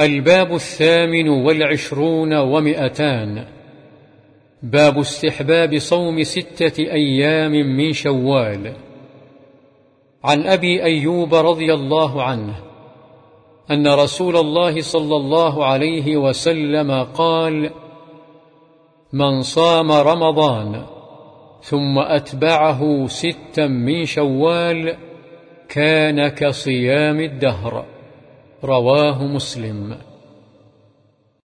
الباب الثامن والعشرون ومئتان. باب استحباب صوم ستة أيام من شوال. عن أبي أيوب رضي الله عنه أن رسول الله صلى الله عليه وسلم قال من صام رمضان ثم أتبعه ستا من شوال كان كصيام الدهر. رواه مسلم.